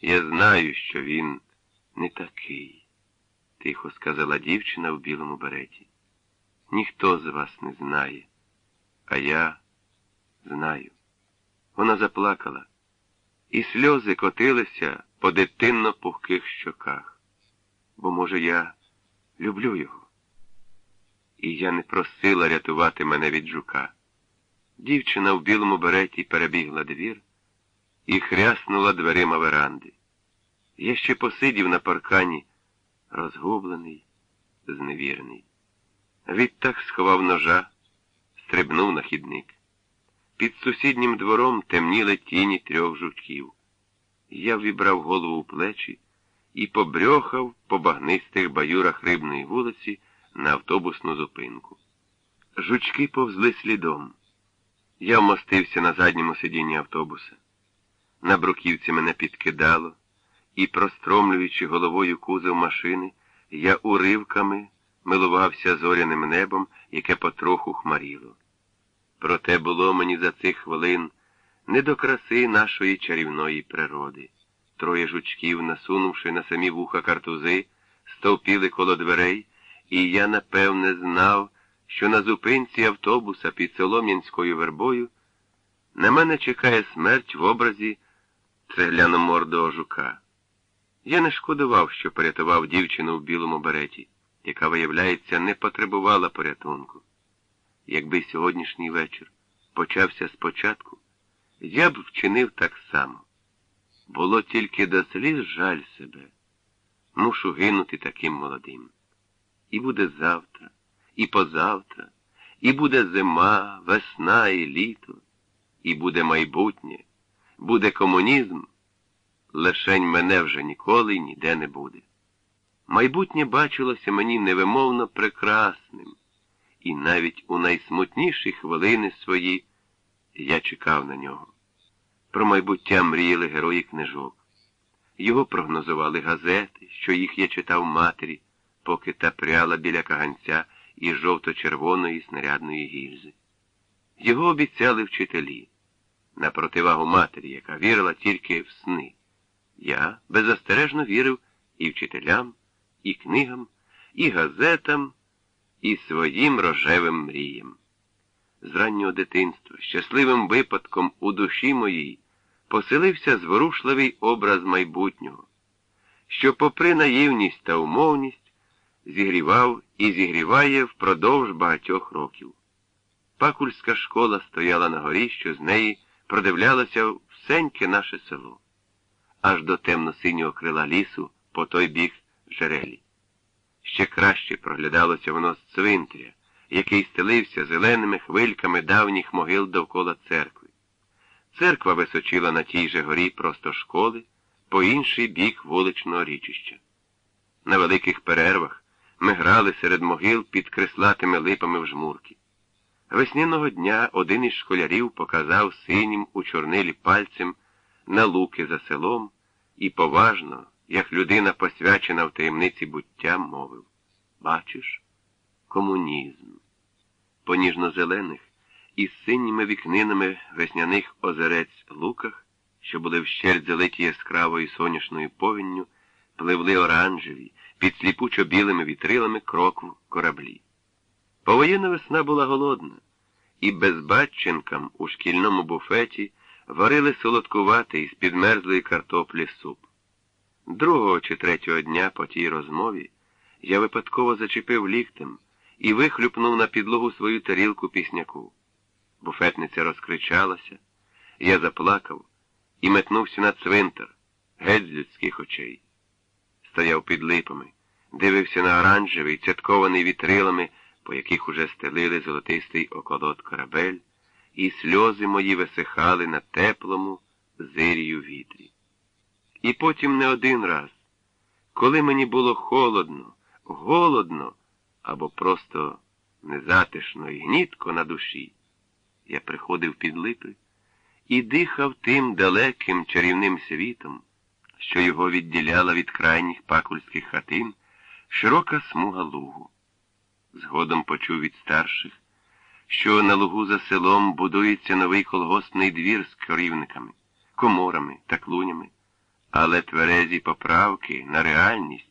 Я знаю, що він не такий, тихо сказала дівчина в білому береті. Ніхто з вас не знає, а я знаю. Вона заплакала, і сльози котилися по дитинно пухких щоках. Бо, може, я люблю його. І я не просила рятувати мене від жука. Дівчина в білому береті перебігла двір і хряснула дверима веранди. Я ще посидів на паркані, розгублений, зневірений. Відтак сховав ножа, стрибнув на хідник. Під сусіднім двором темніли тіні трьох жуків. Я вібрав голову у плечі і побрьохав по багнистих баюрах рибної вулиці на автобусну зупинку. Жучки повзли слідом. Я вмостився на задньому сидінні автобуса. На бруківці мене підкидало, і, простромлюючи головою кузов машини, я уривками милувався зоряним небом, яке потроху хмаріло. Проте було мені за цих хвилин не до краси нашої чарівної природи. Троє жучків, насунувши на самі вуха картузи, стовпіли коло дверей, і я, напевне, знав, що на зупинці автобуса під Солом'янською вербою на мене чекає смерть в образі цегляномордого жука. Я не шкодував, що порятував дівчину в білому береті, яка, виявляється, не потребувала порятунку. Якби сьогоднішній вечір почався спочатку, я б вчинив так само. Було тільки до сліз жаль себе. Мушу гинути таким молодим. І буде завтра, і позавтра, і буде зима, весна і літо, і буде майбутнє, буде комунізм, лишень мене вже ніколи ніде не буде. Майбутнє бачилося мені невимовно прекрасним, і навіть у найсмутніші хвилини свої я чекав на нього. Про майбуття мріяли герої книжок. Його прогнозували газети, що їх я читав матері, поки та пряла біля каганця із жовто-червоної снарядної гільзи. Його обіцяли вчителі, на противагу матері, яка вірила тільки в сни. Я беззастережно вірив і вчителям, і книгам, і газетам, і своїм рожевим мріям. З раннього дитинства, щасливим випадком у душі моїй, поселився зворушливий образ майбутнього, що, попри наївність та умовність, зігрівав і зігріває впродовж багатьох років. Пакульська школа стояла на горі, що з неї продивлялося всеньке наше село, аж до темно-синього крила лісу по той бік жерелі. Ще краще проглядалося воно з цвинтаря, який стелився зеленими хвильками давніх могил довкола церкви. Церква височила на тій же горі просто школи, по інший бік вуличного річища. На великих перервах ми грали серед могил під креслатими липами в жмурки. Весняного дня один із школярів показав синім у чорнилі пальцем на луки за селом і поважно, як людина посвячена в таємниці буття, мовив Бачиш, комунізм. По ніжно-зелених із синіми вікнинами весняних озерець луках, що були вщерть залиті яскравою сонячною повінню, пливли оранжеві, під сліпучо білими вітрилами кроку кораблі. Повоєнна весна була голодна, і безбатченкам у шкільному буфеті варили солодкуватий з підмерзлої картоплі суп. Другого чи третього дня по тій розмові я випадково зачепив ліктем і вихлюпнув на підлогу свою тарілку пісняку. Буфетниця розкричалася, я заплакав і метнувся на цвинтар, геть з людських очей. Стояв під липами, дивився на оранжевий, цяткований вітрилами, по яких уже стелили золотистий околот корабель, і сльози мої висихали на теплому зирію вітрі. І потім не один раз, коли мені було холодно, голодно або просто незатишно і гнітко на душі, я приходив під липи і дихав тим далеким чарівним світом, що його відділяла від крайніх пакульських хатин широка смуга лугу. Згодом почув від старших, що на лугу за селом будується новий колгоспний двір з корівниками, коморами та клунями. Але тверезі поправки на реальність